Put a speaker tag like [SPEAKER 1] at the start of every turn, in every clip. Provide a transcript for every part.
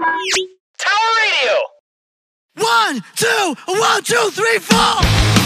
[SPEAKER 1] Tower Radio!
[SPEAKER 2] One, two, one, two, three, four!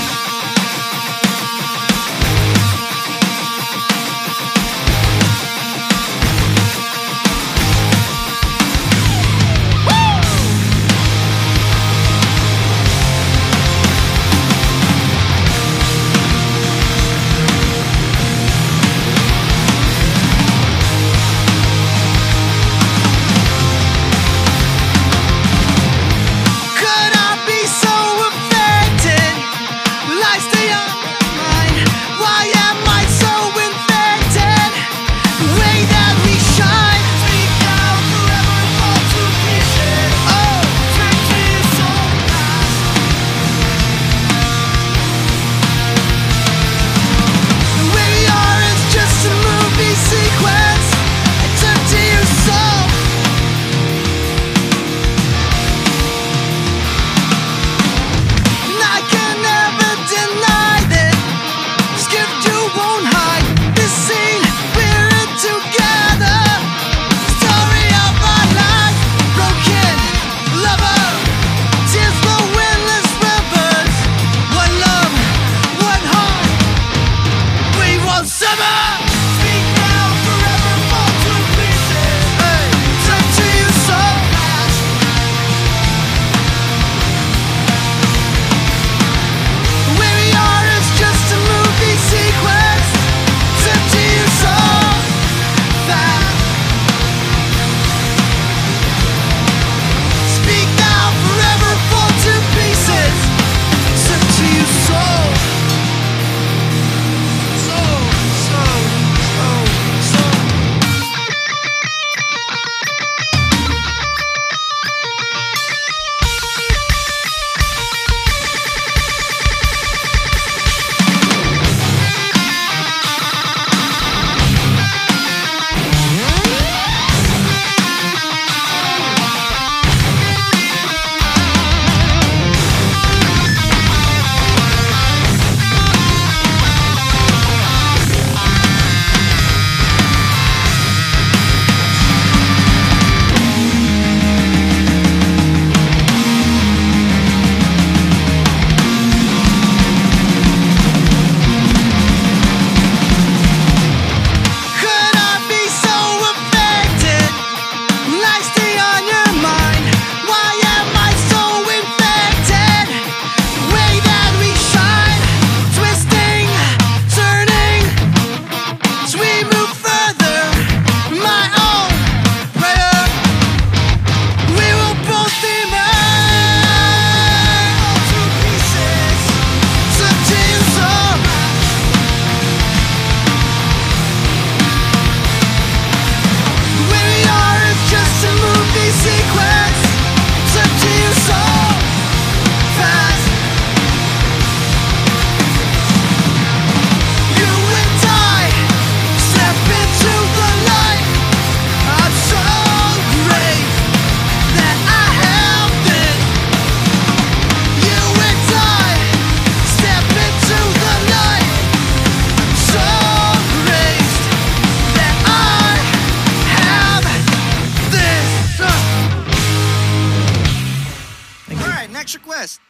[SPEAKER 3] request.